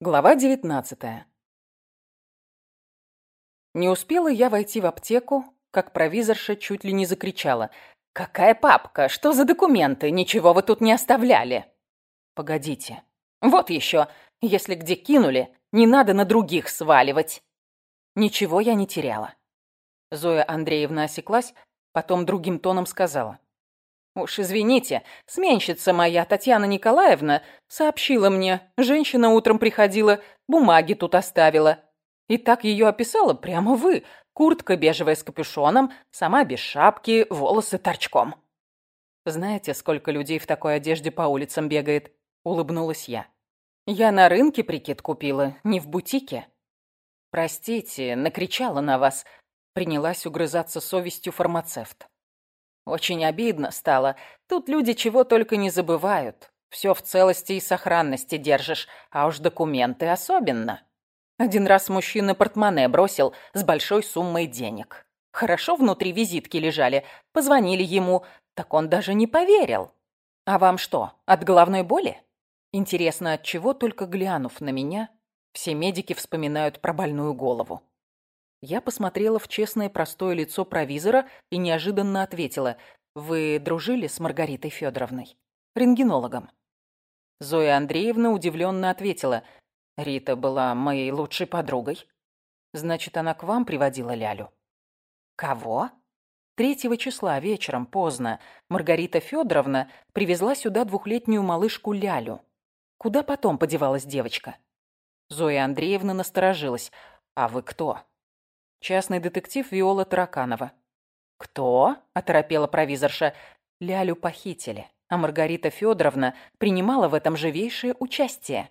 Глава девятнадцатая. Не успела я войти в аптеку, как провизорша чуть ли не закричала. «Какая папка? Что за документы? Ничего вы тут не оставляли!» «Погодите. Вот еще. Если где кинули, не надо на других сваливать». Ничего я не теряла. Зоя Андреевна осеклась, потом другим тоном сказала. «Уж извините, сменщица моя, Татьяна Николаевна, сообщила мне, женщина утром приходила, бумаги тут оставила. И так ее описала прямо вы. Куртка бежевая с капюшоном, сама без шапки, волосы торчком». «Знаете, сколько людей в такой одежде по улицам бегает?» — улыбнулась я. «Я на рынке прикид купила, не в бутике». «Простите, накричала на вас», — принялась угрызаться совестью фармацевт. Очень обидно стало. Тут люди чего только не забывают. Все в целости и сохранности держишь, а уж документы особенно. Один раз мужчина портмоне бросил с большой суммой денег. Хорошо внутри визитки лежали. Позвонили ему, так он даже не поверил. А вам что, от головной боли? Интересно, от чего только глянув на меня, все медики вспоминают про больную голову. Я посмотрела в честное простое лицо провизора и неожиданно ответила. «Вы дружили с Маргаритой Федоровной? Рентгенологом?» Зоя Андреевна удивленно ответила. «Рита была моей лучшей подругой. Значит, она к вам приводила Лялю?» «Кого?» Третьего числа вечером, поздно, Маргарита Федоровна привезла сюда двухлетнюю малышку Лялю. Куда потом подевалась девочка? Зоя Андреевна насторожилась. «А вы кто?» Частный детектив Виола Тараканова. «Кто?» – оторопела провизорша. «Лялю похитили, а Маргарита Федоровна принимала в этом живейшее участие».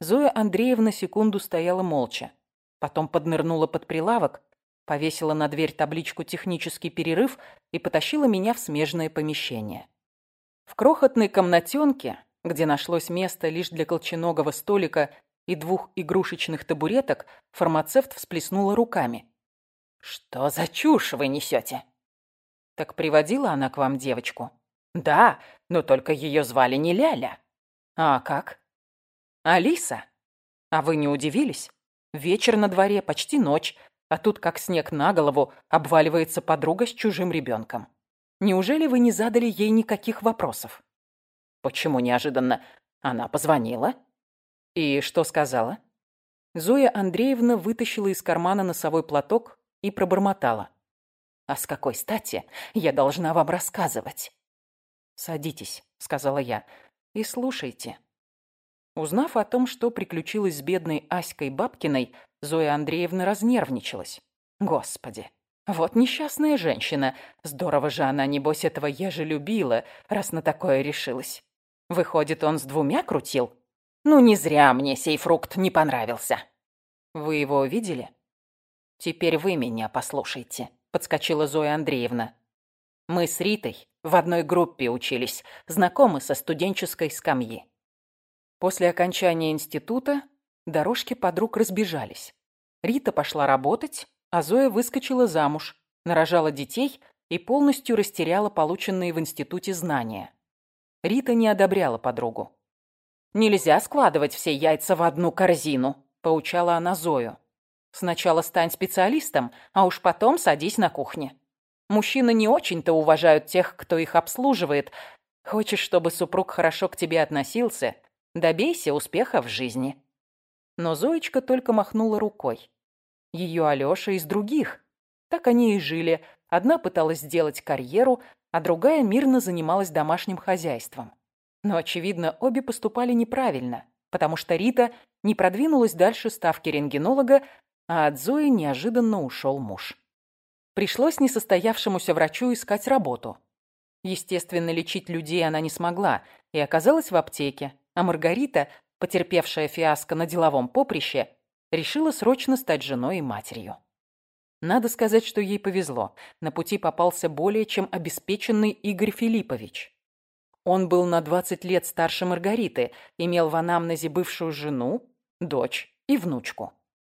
Зоя Андреевна секунду стояла молча. Потом поднырнула под прилавок, повесила на дверь табличку «Технический перерыв» и потащила меня в смежное помещение. В крохотной комнатенке, где нашлось место лишь для колченогого столика и двух игрушечных табуреток, фармацевт всплеснула руками. «Что за чушь вы несете?» «Так приводила она к вам девочку?» «Да, но только ее звали не Ляля». «А как?» «Алиса. А вы не удивились? Вечер на дворе, почти ночь, а тут, как снег на голову, обваливается подруга с чужим ребенком. Неужели вы не задали ей никаких вопросов?» «Почему неожиданно? Она позвонила?» «И что сказала?» Зоя Андреевна вытащила из кармана носовой платок и пробормотала. «А с какой стати я должна вам рассказывать?» «Садитесь», — сказала я, — «и слушайте». Узнав о том, что приключилось с бедной Аськой Бабкиной, Зоя Андреевна разнервничалась. «Господи, вот несчастная женщина. Здорово же она, небось, этого еже любила, раз на такое решилась. Выходит, он с двумя крутил?» Ну, не зря мне сей фрукт не понравился. Вы его видели? Теперь вы меня послушайте, подскочила Зоя Андреевна. Мы с Ритой в одной группе учились, знакомы со студенческой скамьи. После окончания института дорожки подруг разбежались. Рита пошла работать, а Зоя выскочила замуж, нарожала детей и полностью растеряла полученные в институте знания. Рита не одобряла подругу. «Нельзя складывать все яйца в одну корзину», – поучала она Зою. «Сначала стань специалистом, а уж потом садись на кухне. Мужчины не очень-то уважают тех, кто их обслуживает. Хочешь, чтобы супруг хорошо к тебе относился? Добейся успеха в жизни». Но Зоечка только махнула рукой. Ее Алёша из других. Так они и жили. Одна пыталась сделать карьеру, а другая мирно занималась домашним хозяйством. Но, очевидно, обе поступали неправильно, потому что Рита не продвинулась дальше ставки рентгенолога, а от Зои неожиданно ушел муж. Пришлось несостоявшемуся врачу искать работу. Естественно, лечить людей она не смогла и оказалась в аптеке, а Маргарита, потерпевшая фиаско на деловом поприще, решила срочно стать женой и матерью. Надо сказать, что ей повезло. На пути попался более чем обеспеченный Игорь Филиппович. Он был на 20 лет старше Маргариты, имел в анамнезе бывшую жену, дочь и внучку.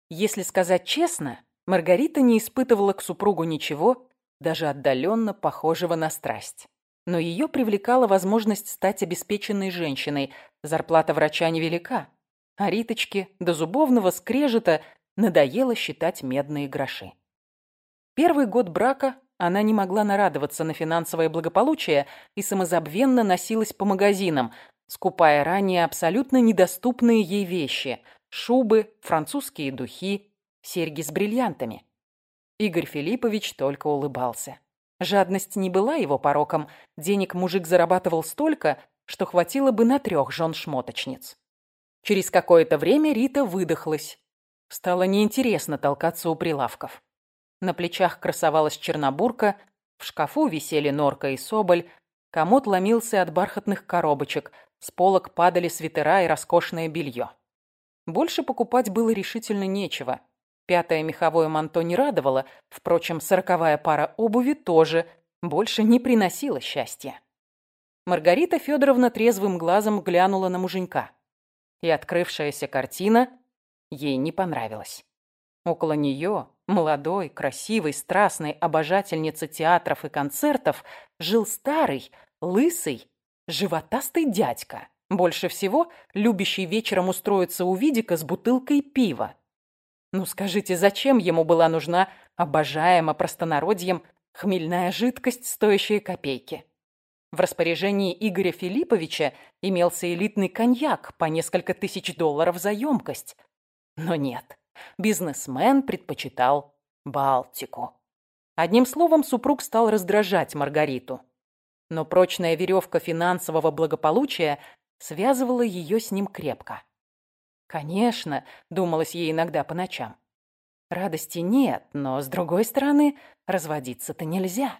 Если сказать честно, Маргарита не испытывала к супругу ничего, даже отдаленно похожего на страсть. Но ее привлекала возможность стать обеспеченной женщиной, зарплата врача невелика. а Риточке до зубовного скрежета надоело считать медные гроши. Первый год брака она не могла нарадоваться на финансовое благополучие и самозабвенно носилась по магазинам, скупая ранее абсолютно недоступные ей вещи – шубы, французские духи, серьги с бриллиантами. Игорь Филиппович только улыбался. Жадность не была его пороком, денег мужик зарабатывал столько, что хватило бы на трех жен-шмоточниц. Через какое-то время Рита выдохлась. Стало неинтересно толкаться у прилавков. На плечах красовалась чернобурка, в шкафу висели норка и соболь, комод ломился от бархатных коробочек, с полок падали свитера и роскошное белье. Больше покупать было решительно нечего. Пятое меховое манто не радовало, впрочем, сороковая пара обуви тоже больше не приносила счастья. Маргарита Федоровна трезвым глазом глянула на муженька. И открывшаяся картина ей не понравилась. Около нее, молодой, красивой, страстной обожательницы театров и концертов, жил старый, лысый, животастый дядька, больше всего любящий вечером устроиться у Видика с бутылкой пива. Ну скажите, зачем ему была нужна обожаема простонародьем хмельная жидкость, стоящая копейки? В распоряжении Игоря Филипповича имелся элитный коньяк по несколько тысяч долларов за емкость. Но нет, бизнесмен предпочитал Балтику. Одним словом, супруг стал раздражать Маргариту. Но прочная веревка финансового благополучия связывала ее с ним крепко. Конечно, думалось ей иногда по ночам. Радости нет, но, с другой стороны, разводиться-то нельзя.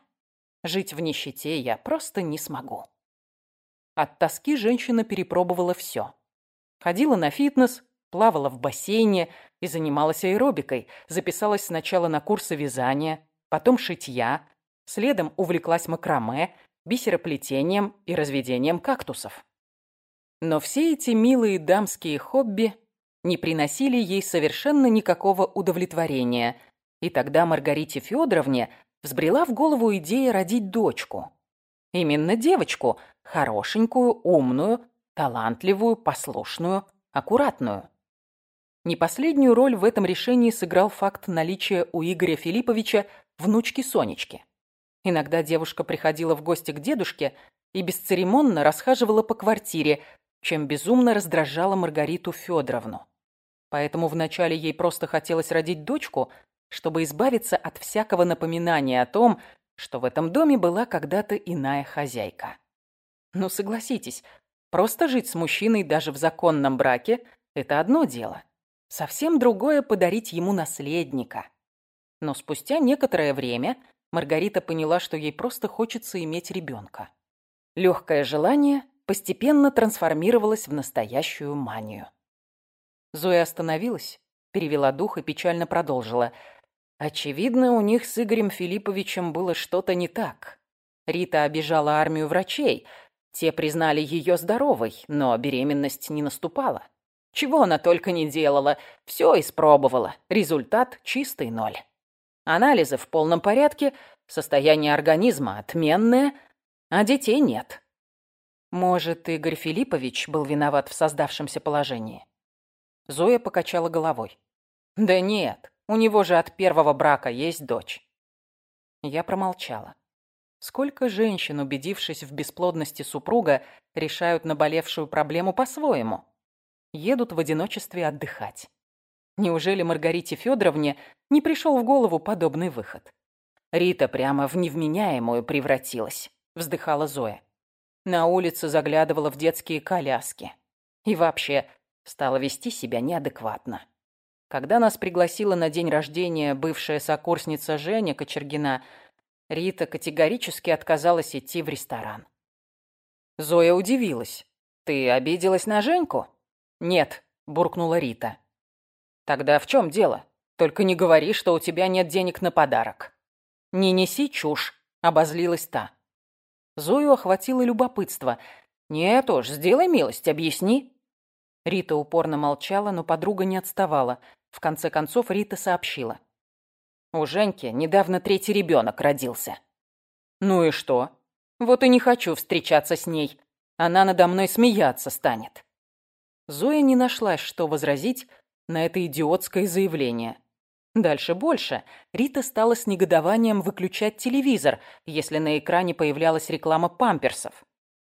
Жить в нищете я просто не смогу. От тоски женщина перепробовала все. Ходила на фитнес, плавала в бассейне и занималась аэробикой. Записалась сначала на курсы вязания, потом шитья, следом увлеклась макраме, бисероплетением и разведением кактусов. Но все эти милые дамские хобби не приносили ей совершенно никакого удовлетворения, и тогда Маргарите Федоровне взбрела в голову идея родить дочку. Именно девочку, хорошенькую, умную, талантливую, послушную, аккуратную. Не последнюю роль в этом решении сыграл факт наличия у Игоря Филипповича внучки Сонечки. Иногда девушка приходила в гости к дедушке и бесцеремонно расхаживала по квартире, чем безумно раздражала Маргариту Федоровну. Поэтому вначале ей просто хотелось родить дочку, чтобы избавиться от всякого напоминания о том, что в этом доме была когда-то иная хозяйка. Ну, согласитесь, просто жить с мужчиной даже в законном браке – это одно дело. Совсем другое – подарить ему наследника. Но спустя некоторое время Маргарита поняла, что ей просто хочется иметь ребенка. Легкое желание постепенно трансформировалось в настоящую манию. Зоя остановилась, перевела дух и печально продолжила – Очевидно, у них с Игорем Филипповичем было что-то не так. Рита обижала армию врачей. Те признали ее здоровой, но беременность не наступала. Чего она только не делала, все испробовала. Результат – чистый ноль. Анализы в полном порядке, состояние организма отменное, а детей нет. Может, Игорь Филиппович был виноват в создавшемся положении? Зоя покачала головой. Да нет, у него же от первого брака есть дочь. Я промолчала. Сколько женщин, убедившись в бесплодности супруга, решают наболевшую проблему по-своему? Едут в одиночестве отдыхать. Неужели Маргарите Федоровне не пришел в голову подобный выход? Рита прямо в невменяемую превратилась, вздыхала Зоя. На улице заглядывала в детские коляски. И вообще стала вести себя неадекватно. Когда нас пригласила на день рождения бывшая сокурсница Женя Кочергина, Рита категорически отказалась идти в ресторан. Зоя удивилась. «Ты обиделась на Женьку?» «Нет», — буркнула Рита. «Тогда в чем дело? Только не говори, что у тебя нет денег на подарок». «Не неси чушь», — обозлилась та. Зою охватило любопытство. «Нет уж, сделай милость, объясни». Рита упорно молчала, но подруга не отставала. В конце концов Рита сообщила. У Женьки недавно третий ребенок родился. Ну и что? Вот и не хочу встречаться с ней. Она надо мной смеяться станет. Зоя не нашлась, что возразить на это идиотское заявление. Дальше больше. Рита стала с негодованием выключать телевизор, если на экране появлялась реклама памперсов.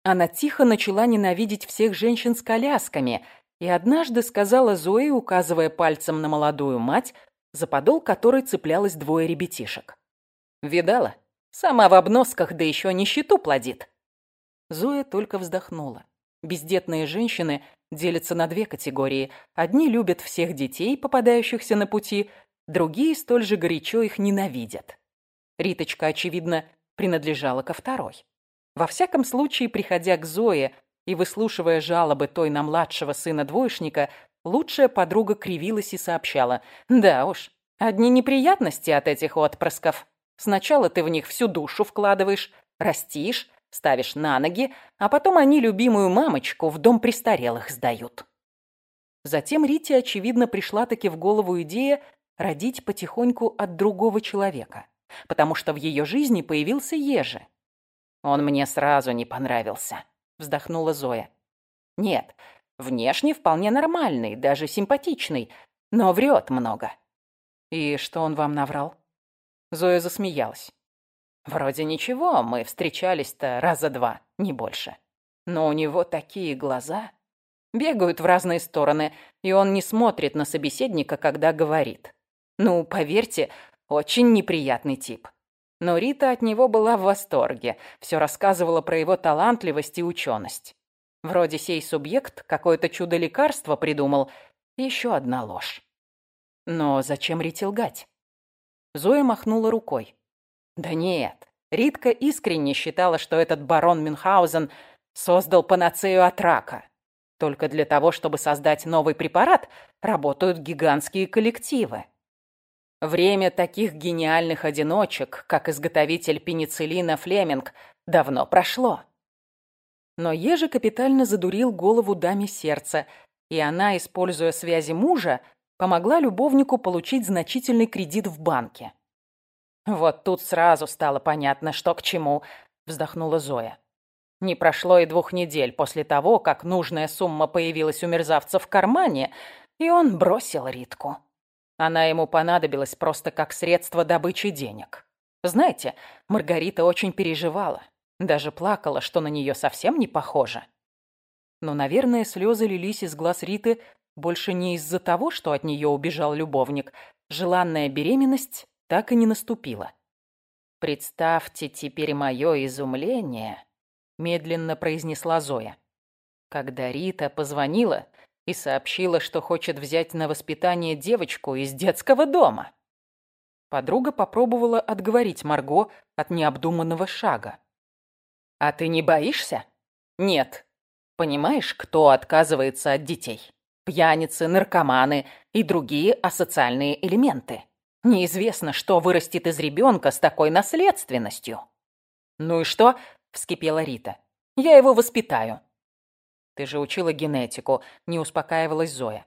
Она тихо начала ненавидеть всех женщин с колясками и однажды сказала Зое, указывая пальцем на молодую мать, за подол которой цеплялось двое ребятишек. «Видала? Сама в обносках, да еще нищету плодит». Зоя только вздохнула. Бездетные женщины делятся на две категории. Одни любят всех детей, попадающихся на пути, другие столь же горячо их ненавидят. Риточка, очевидно, принадлежала ко второй. Во всяком случае, приходя к Зое и выслушивая жалобы той на младшего сына двоечника, лучшая подруга кривилась и сообщала. «Да уж, одни неприятности от этих отпрысков. Сначала ты в них всю душу вкладываешь, растишь, ставишь на ноги, а потом они любимую мамочку в дом престарелых сдают». Затем Рите, очевидно, пришла-таки в голову идея родить потихоньку от другого человека, потому что в ее жизни появился Ежи. «Он мне сразу не понравился», — вздохнула Зоя. «Нет, внешне вполне нормальный, даже симпатичный, но врет много». «И что он вам наврал?» Зоя засмеялась. «Вроде ничего, мы встречались-то раза два, не больше. Но у него такие глаза. Бегают в разные стороны, и он не смотрит на собеседника, когда говорит. Ну, поверьте, очень неприятный тип. Но Рита от него была в восторге, все рассказывала про его талантливость и ученость. Вроде сей субъект какое-то чудо-лекарство придумал. Еще одна ложь. Но зачем Рите лгать? Зоя махнула рукой. Да нет, Ритка искренне считала, что этот барон Мюнхгаузен создал панацею от рака. Только для того, чтобы создать новый препарат, работают гигантские коллективы. Время таких гениальных одиночек, как изготовитель пенициллина Флеминг, давно прошло. Но Ежи капитально задурил голову даме сердца, и она, используя связи мужа, помогла любовнику получить значительный кредит в банке. «Вот тут сразу стало понятно, что к чему», — вздохнула Зоя. Не прошло и двух недель после того, как нужная сумма появилась у мерзавца в кармане, и он бросил Ритку. Она ему понадобилась просто как средство добычи денег. Знаете, Маргарита очень переживала. Даже плакала, что на нее совсем не похоже. Но, наверное, слезы лились из глаз Риты больше не из-за того, что от нее убежал любовник. Желанная беременность так и не наступила. «Представьте теперь мое изумление», — медленно произнесла Зоя. Когда Рита позвонила и сообщила, что хочет взять на воспитание девочку из детского дома. Подруга попробовала отговорить Марго от необдуманного шага. «А ты не боишься?» «Нет. Понимаешь, кто отказывается от детей? Пьяницы, наркоманы и другие асоциальные элементы. Неизвестно, что вырастет из ребенка с такой наследственностью». «Ну и что?» – вскипела Рита. «Я его воспитаю. Ты же учила генетику, не успокаивалась Зоя.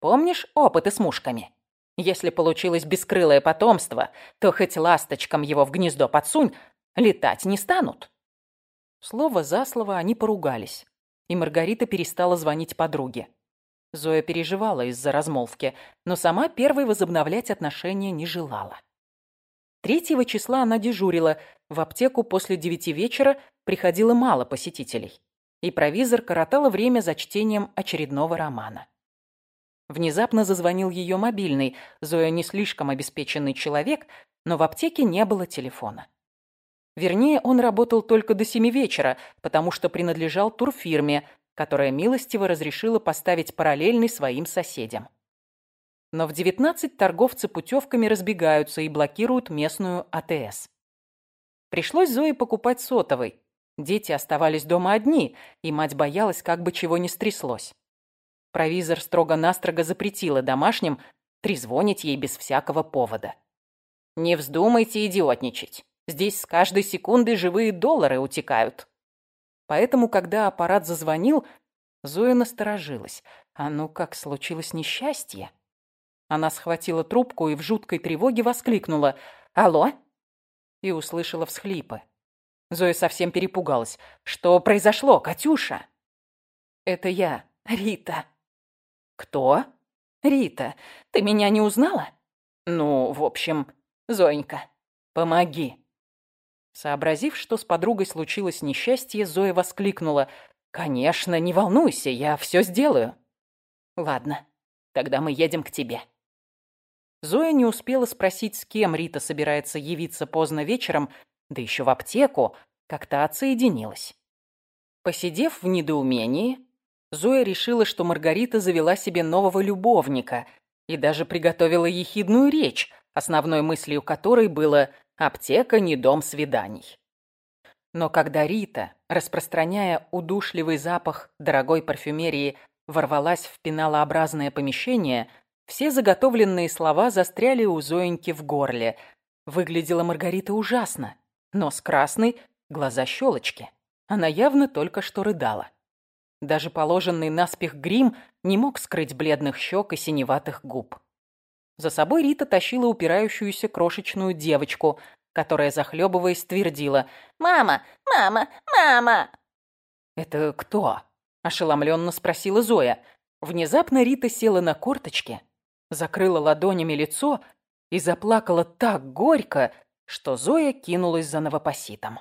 Помнишь опыты с мушками? Если получилось бескрылое потомство, то хоть ласточкам его в гнездо подсунь, летать не станут. Слово за слово они поругались, и Маргарита перестала звонить подруге. Зоя переживала из-за размолвки, но сама первой возобновлять отношения не желала. Третьего числа она дежурила. В аптеку после девяти вечера приходило мало посетителей и провизор коротала время за чтением очередного романа. Внезапно зазвонил ее мобильный. Зоя не слишком обеспеченный человек, но в аптеке не было телефона. Вернее, он работал только до семи вечера, потому что принадлежал турфирме, которая милостиво разрешила поставить параллельный своим соседям. Но в 19 торговцы путевками разбегаются и блокируют местную АТС. Пришлось Зое покупать сотовый, Дети оставались дома одни, и мать боялась, как бы чего не стряслось. Провизор строго-настрого запретила домашним трезвонить ей без всякого повода. «Не вздумайте идиотничать. Здесь с каждой секундой живые доллары утекают». Поэтому, когда аппарат зазвонил, Зоя насторожилась. А ну как случилось несчастье? Она схватила трубку и в жуткой тревоге воскликнула «Алло?» и услышала всхлипы. Зоя совсем перепугалась. «Что произошло, Катюша?» «Это я, Рита», «Кто?» «Рита, ты меня не узнала?» «Ну, в общем, Зоенька, помоги». Сообразив, что с подругой случилось несчастье, Зоя воскликнула. «Конечно, не волнуйся, я все сделаю». «Ладно, тогда мы едем к тебе». Зоя не успела спросить, с кем Рита собирается явиться поздно вечером, да еще в аптеку, как та отсоединилась. Посидев в недоумении, Зоя решила, что Маргарита завела себе нового любовника и даже приготовила ехидную речь, основной мыслью которой было «аптека не дом свиданий». Но когда Рита, распространяя удушливый запах дорогой парфюмерии, ворвалась в пеналообразное помещение, все заготовленные слова застряли у Зоеньки в горле. Выглядела Маргарита ужасно. Нос красный, глаза щелочки. Она явно только что рыдала. Даже положенный наспех грим не мог скрыть бледных щек и синеватых губ. За собой Рита тащила упирающуюся крошечную девочку, которая, захлебываясь, твердила «Мама! Мама! Мама!» «Это кто?» – ошеломленно спросила Зоя. Внезапно Рита села на корточки, закрыла ладонями лицо и заплакала так горько, что Зоя кинулась за новопоситом.